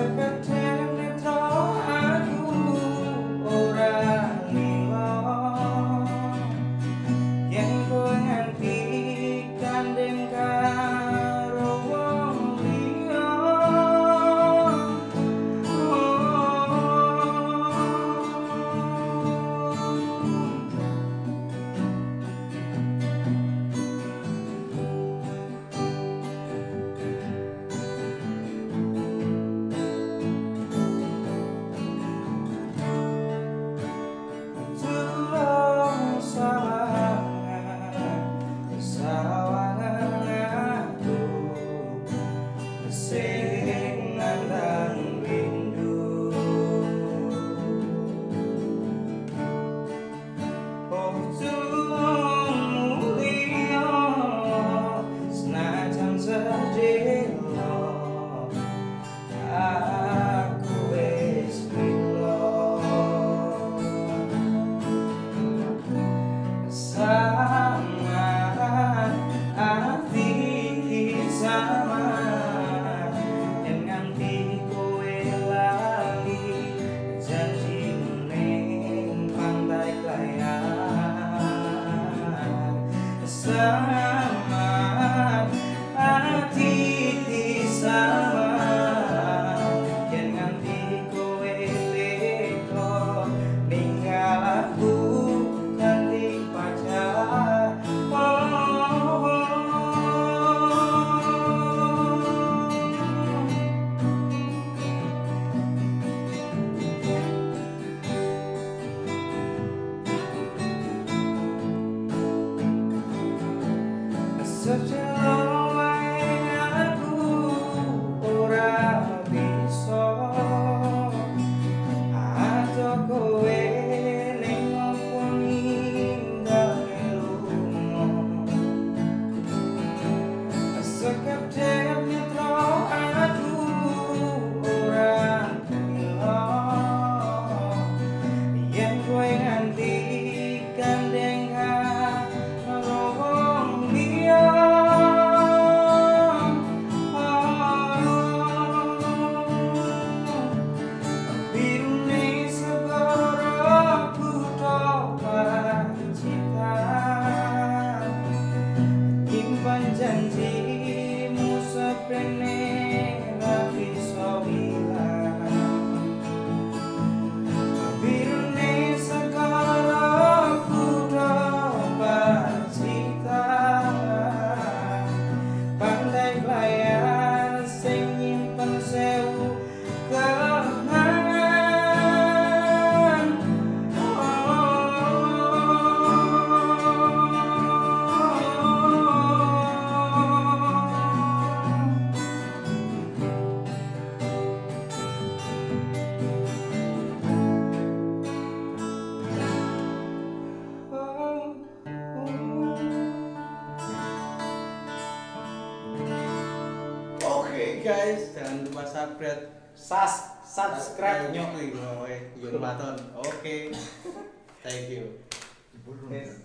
September such a guys, jangan lupa subscribe. Sas subscribe nyok iki Oke. Thank you. Yes.